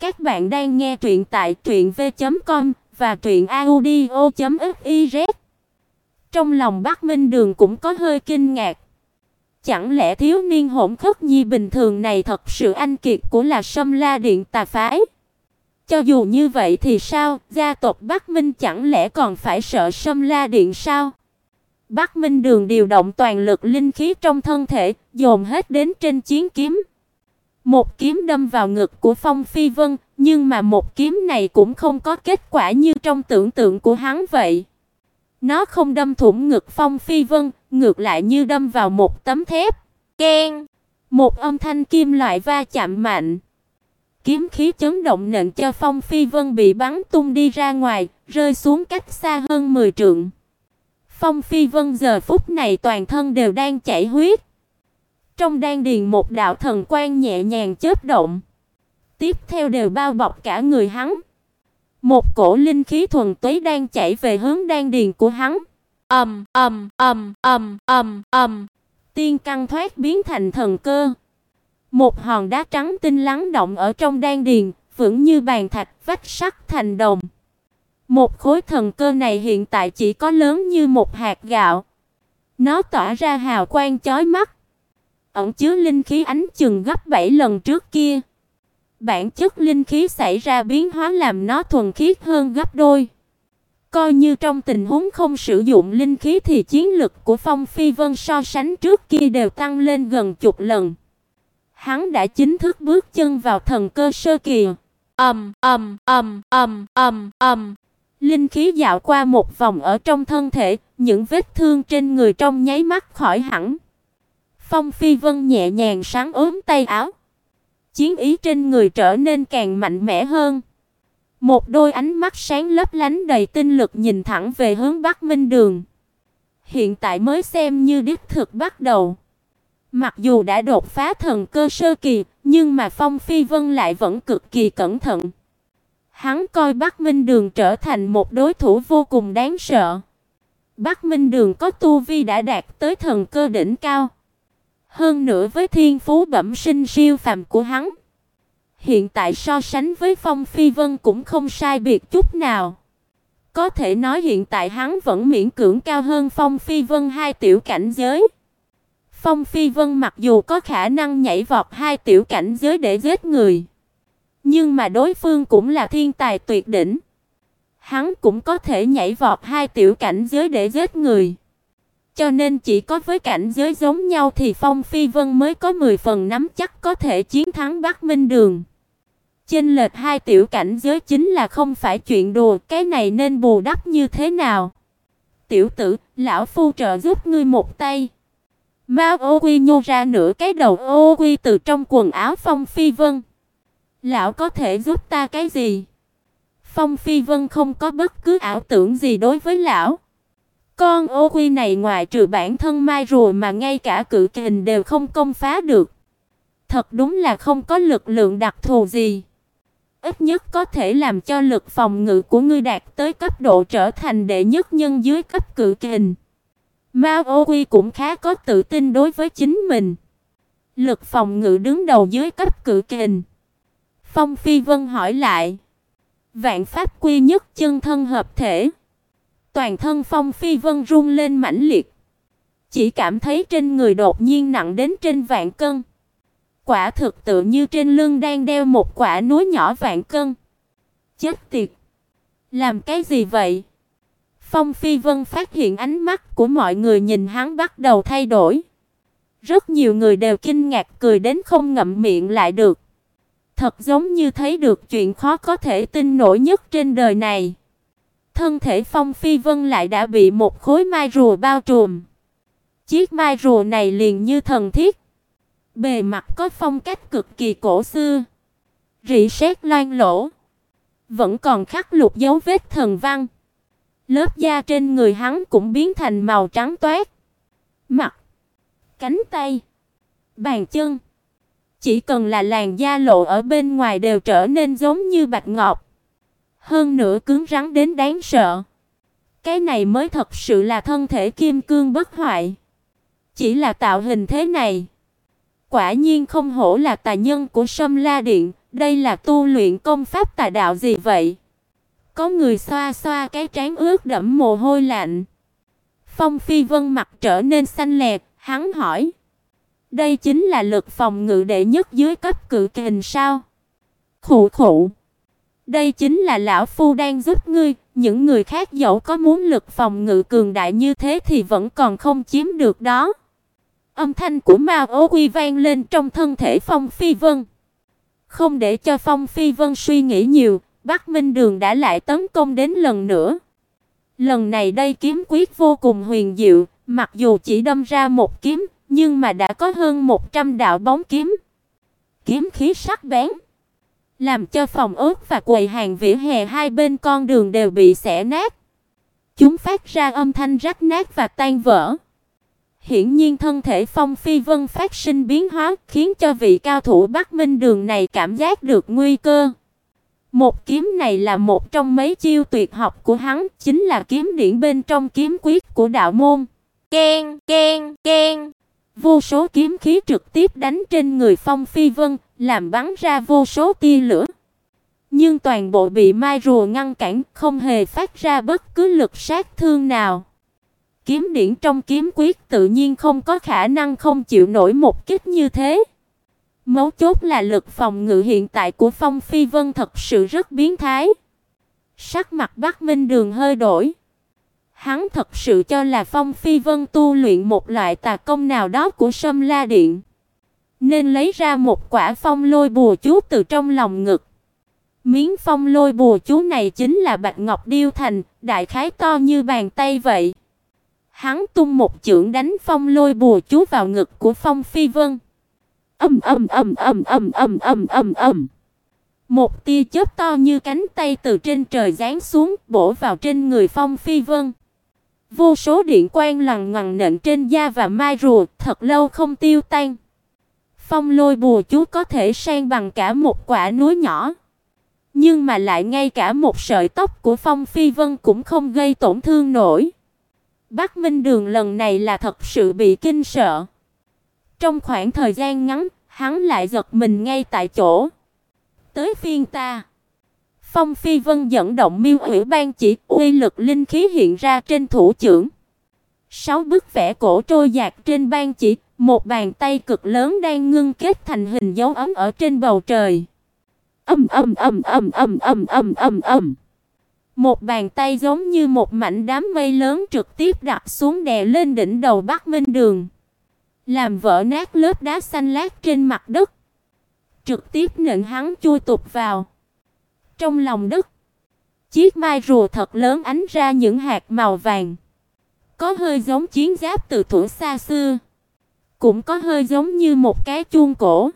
Các bạn đang nghe truyện tại truyệnv.com và truyệnaudio.fiz. Trong lòng Bắc Minh Đường cũng có hơi kinh ngạc. Chẳng lẽ thiếu niên hỗn khất nhi bình thường này thật sự anh kiệt của là Sâm La Điện tà phái? Cho dù như vậy thì sao, gia tộc Bắc Minh chẳng lẽ còn phải sợ Sâm La Điện sao? Bắc Minh Đường điều động toàn lực linh khí trong thân thể, dồn hết đến trên chiến kiếm. Một kiếm đâm vào ngực của Phong Phi Vân, nhưng mà một kiếm này cũng không có kết quả như trong tưởng tượng của hắn vậy. Nó không đâm thủng ngực Phong Phi Vân, ngược lại như đâm vào một tấm thép. Keng! Một âm thanh kim loại va chạm mạnh. Kiếm khí chấn động nện cho Phong Phi Vân bị bắn tung đi ra ngoài, rơi xuống cách xa hơn 10 trượng. Phong Phi Vân giờ phút này toàn thân đều đang chảy huyết. Trong đan điền một đạo thần quang nhẹ nhàng chớp động, tiếp theo đều bao bọc cả người hắn. Một cổ linh khí thuần túy đang chảy về hướng đan điền của hắn. Ầm ầm ầm ầm ầm ầm, tiên căn thoát biến thành thần cơ. Một hòn đá trắng tinh lắng động ở trong đan điền, vững như bàn thạch, vách sắt thành đồng. Một khối thần cơ này hiện tại chỉ có lớn như một hạt gạo. Nó tỏa ra hào quang chói mắt, ẩn chứa linh khí ánh chừng gấp 7 lần trước kia. Bản chất linh khí xảy ra biến hóa làm nó thuần khiết hơn gấp đôi. Coi như trong tình huống không sử dụng linh khí thì chiến lực của Phong Phi Vân so sánh trước kia đều tăng lên gần chục lần. Hắn đã chính thức bước chân vào thần cơ sơ kỳ. Ầm ầm ầm ầm ầm ầm. Linh khí dạo qua một vòng ở trong thân thể, những vết thương trên người trong nháy mắt khỏi hẳn. Phong Phi Vân nhẹ nhàng sáng ốm tay áo. Chiến ý trên người trở nên càng mạnh mẽ hơn. Một đôi ánh mắt sáng lấp lánh đầy tinh lực nhìn thẳng về hướng Bắc Minh Đường. Hiện tại mới xem như đích thực bắt đầu. Mặc dù đã đột phá thần cơ sơ kỳ, nhưng mà Phong Phi Vân lại vẫn cực kỳ cẩn thận. Hắn coi Bắc Minh Đường trở thành một đối thủ vô cùng đáng sợ. Bắc Minh Đường có tu vi đã đạt tới thần cơ đỉnh cao. Hơn nữa với thiên phú bẩm sinh siêu phàm của hắn, hiện tại so sánh với Phong Phi Vân cũng không sai biệt chút nào. Có thể nói hiện tại hắn vẫn miễn cưỡng cao hơn Phong Phi Vân hai tiểu cảnh giới. Phong Phi Vân mặc dù có khả năng nhảy vọt hai tiểu cảnh giới để giết người, nhưng mà đối phương cũng là thiên tài tuyệt đỉnh. Hắn cũng có thể nhảy vọt hai tiểu cảnh giới để giết người. Cho nên chỉ có với cảnh giới giống nhau thì Phong Phi Vân mới có 10 phần nắm chắc có thể chiến thắng Bắc Minh Đường. Chênh lệch hai tiểu cảnh giới chính là không phải chuyện đùa, cái này nên bù đắp như thế nào? Tiểu tử, lão phu trợ giúp ngươi một tay. Mao Ô Quy nhô ra nửa cái đầu Ô Quy từ trong quần áo Phong Phi Vân. Lão có thể giúp ta cái gì? Phong Phi Vân không có bất cứ ảo tưởng gì đối với lão. Con ô quy này ngoài trừ bản thân mai rùa mà ngay cả cự kình đều không công phá được. Thật đúng là không có lực lượng đặc thù gì. Ít nhất có thể làm cho lực phòng ngự của ngươi đạt tới cấp độ trở thành đệ nhất nhân dưới cấp cự kình. Mao Ô Quy cũng khá có tự tin đối với chính mình. Lực phòng ngự đứng đầu dưới cấp cự kình. Phong Phi Vân hỏi lại. Vạn pháp quy nhất chân thân hợp thể. Toàn thân Phong Phi Vân run lên mãnh liệt. Chỉ cảm thấy trên người đột nhiên nặng đến trên vạn cân. Quả thực tự như trên lưng đang đeo một quả núi nhỏ vạn cân. Chết tiệt. Làm cái gì vậy? Phong Phi Vân phát hiện ánh mắt của mọi người nhìn hắn bắt đầu thay đổi. Rất nhiều người đều kinh ngạc cười đến không ngậm miệng lại được. Thật giống như thấy được chuyện khó có thể tin nổi nhất trên đời này thân thể Phong Phi Vân lại đã bị một khối mai rùa bao trùm. Chiếc mai rùa này liền như thần thiết. Bề mặt có phong cách cực kỳ cổ xưa. Rỉ sét loang lổ, Vẫn còn khắc lục dấu vết thần văn. Lớp da trên người hắn cũng biến thành màu trắng toát. Mặt, cánh tay, bàn chân. Chỉ cần là làn da lộ ở bên ngoài đều trở nên giống như bạch ngọc hơn nữa cứng rắn đến đáng sợ. Cái này mới thật sự là thân thể kim cương bất hoại. Chỉ là tạo hình thế này, quả nhiên không hổ là tà nhân của Sâm La Điện, đây là tu luyện công pháp tà đạo gì vậy? Có người xoa xoa cái trán ướt đẫm mồ hôi lạnh. Phong Phi Vân mặt trở nên xanh lẹt hắn hỏi: "Đây chính là lực phòng ngự đệ nhất dưới cấp cự kình sao?" Khụ khụ. Đây chính là lão phu đang giúp ngươi, những người khác dẫu có muốn lực phòng ngự cường đại như thế thì vẫn còn không chiếm được đó. Âm thanh của ma Ô Quy vang lên trong thân thể Phong Phi Vân. Không để cho Phong Phi Vân suy nghĩ nhiều, Bắc Minh Đường đã lại tấn công đến lần nữa. Lần này đây kiếm quyết vô cùng huyền diệu, mặc dù chỉ đâm ra một kiếm, nhưng mà đã có hơn 100 đạo bóng kiếm. Kiếm khí sắc bén, làm cho phòng ốc và quầy hàng vỉa hè hai bên con đường đều bị xẻ nát. Chúng phát ra âm thanh rách nát và tan vỡ. Hiển nhiên thân thể Phong Phi Vân phát sinh biến hóa, khiến cho vị cao thủ Bắc Minh Đường này cảm giác được nguy cơ. Một kiếm này là một trong mấy chiêu tuyệt học của hắn, chính là kiếm điển bên trong kiếm quyết của đạo môn. Ken, ken, ken. Vô số kiếm khí trực tiếp đánh trên người Phong Phi Vân, làm bắn ra vô số tia lửa. Nhưng toàn bộ bị mai rùa ngăn cản, không hề phát ra bất cứ lực sát thương nào. Kiếm điển trong kiếm quyết tự nhiên không có khả năng không chịu nổi một kích như thế. Mấu chốt là lực phòng ngự hiện tại của Phong Phi Vân thật sự rất biến thái. Sắc mặt Bắc Minh Đường hơi đổi. Hắn thật sự cho là Phong Phi Vân tu luyện một loại tà công nào đó của Sâm La Điện, nên lấy ra một quả phong lôi bùa chú từ trong lòng ngực. Miếng phong lôi bùa chú này chính là bạch ngọc điêu thành, đại khái to như bàn tay vậy. Hắn tung một chưởng đánh phong lôi bùa chú vào ngực của Phong Phi Vân. Ầm ầm ầm ầm ầm ầm ầm ầm ầm. Một tia chớp to như cánh tay từ trên trời giáng xuống, bổ vào trên người Phong Phi Vân. Vô số điện quang lằn ngoằn nện trên da và mai rùa, thật lâu không tiêu tan. Phong lôi bùa chú có thể san bằng cả một quả núi nhỏ. Nhưng mà lại ngay cả một sợi tóc của Phong Phi Vân cũng không gây tổn thương nổi. Bắc Minh Đường lần này là thật sự bị kinh sợ. Trong khoảng thời gian ngắn, hắn lại giật mình ngay tại chỗ. Tới phiên ta. Phong Phi Vân dẫn động Miêu Ủy ban chỉ, uy lực linh khí hiện ra trên thủ trưởng. Sáu bức vẽ cổ trôi dạt trên ban chỉ, một bàn tay cực lớn đang ngưng kết thành hình dấu ấm ở trên bầu trời. Ầm ầm ầm ầm ầm ầm ầm ầm ầm. Một bàn tay giống như một mảnh đám mây lớn trực tiếp đặt xuống đè lên đỉnh đầu Bắc Minh Đường, làm vỡ nát lớp đá xanh lát trên mặt đất, trực tiếp nện hắn chui tụt vào. Trong lòng đất, chiếc mai rùa thật lớn ánh ra những hạt màu vàng, có hơi giống chiến giáp từ thuở xa xưa, cũng có hơi giống như một cái chuông cổ.